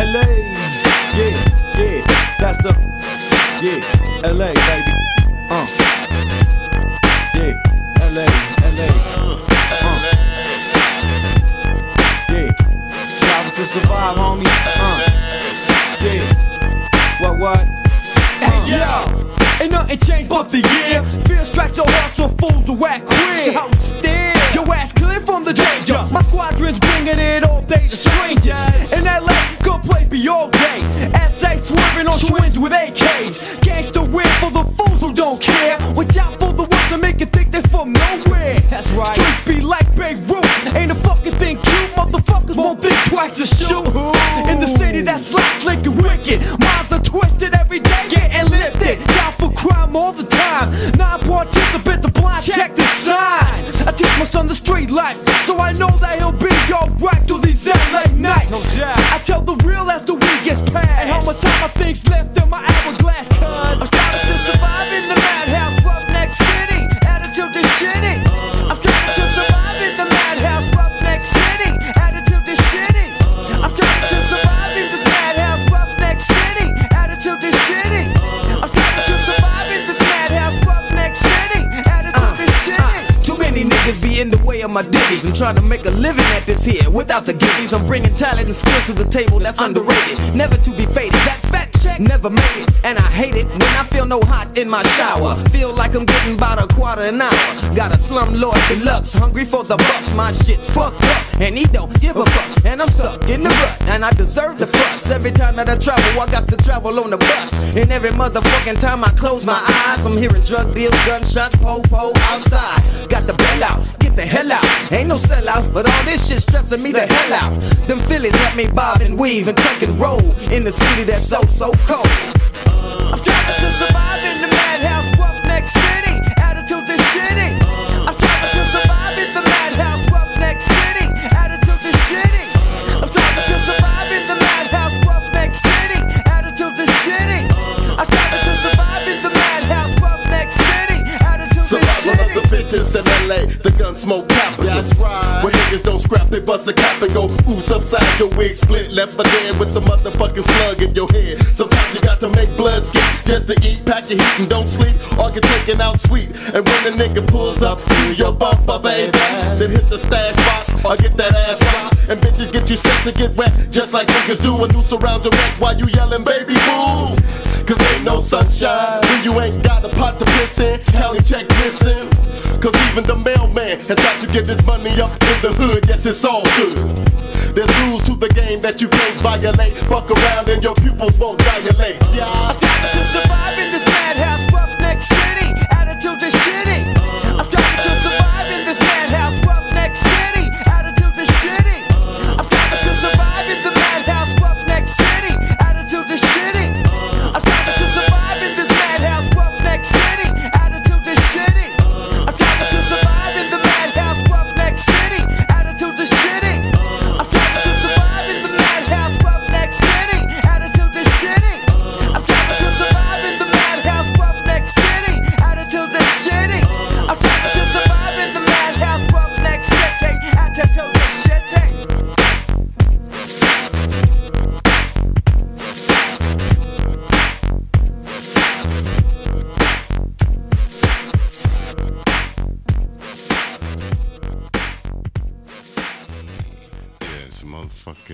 LA, yeah, yeah, that's the, yeah, LA, baby, uh, yeah, LA, LA, uh, yeah, travel to survive, homie, uh, yeah, what, what? Hey, yo, ain't nothing changed but the year. Fear strikes your heart so fools to whack queer. So still, your ass clear from the danger. My squadron's bringing it all day to strangers. In LA, good play be all day. SA swerving on twins with AKs. Gangsta win for the fools who don't care. Watch out for the ones that make you think they're from nowhere. That's right. Streets be like Beirut. Ain't a fucking thing cute. Motherfuckers won't think twice to shoot. In the city that's slick, slick and wicked. Minds are twisted every day, getting lifted. Down for crime all the of my ditties. I'm trying to make a living at this here without the giddies. I'm bringing talent and skill to the table that's underrated. Never to be faded. That fat check never made it. And I hate it when I feel no hot in my shower. Feel like I'm getting about a quarter an hour. Got a slumlord deluxe, hungry for the bucks. My shit fucked up, and he don't give a fuck. And I'm stuck in the rut, and I deserve the fuss. Every time that I travel, I got to travel on the bus. And every motherfucking time I close my eyes, I'm hearing drug deals, gunshots, po po outside. Got the bell out, get the hell out. Ain't no sellout, but all this shit stressing me the hell out. Them Phillies let me bob and weave and tuck and roll in the city that's so so cold. I'm trying to survive in the madhouse, roughneck city. Attitude is shitty. I'm trying to survive in the madhouse, roughneck city. Attitude is shitty. I'm trying to survive in the madhouse, roughneck city. Attitude is shitty. I'm trying to survive in the madhouse, roughneck city. Attitude is Survival of the fittest the gun smoke capital. That's right. When niggas don't scrap, they bust a cap and go oops upside your wig, split left for dead with the motherfucking slug in your head. Sometimes you got to make blood skip just to eat, pack your heat and don't sleep, or get taken out sweet. And when the nigga pulls up to your bumper, baby, then hit the stash box or get that ass rock. And bitches get you set to get wet, just like niggas do. And noose around your neck while you yelling, baby, boom. Cause ain't no sunshine when you ain't got a pot to piss in, even the mailman has got to get his money up in the hood, yes, it's all good. There's rules to the game that you can't violate. Fuck around and your pupils won't dilate. Yeah. Motherfucking.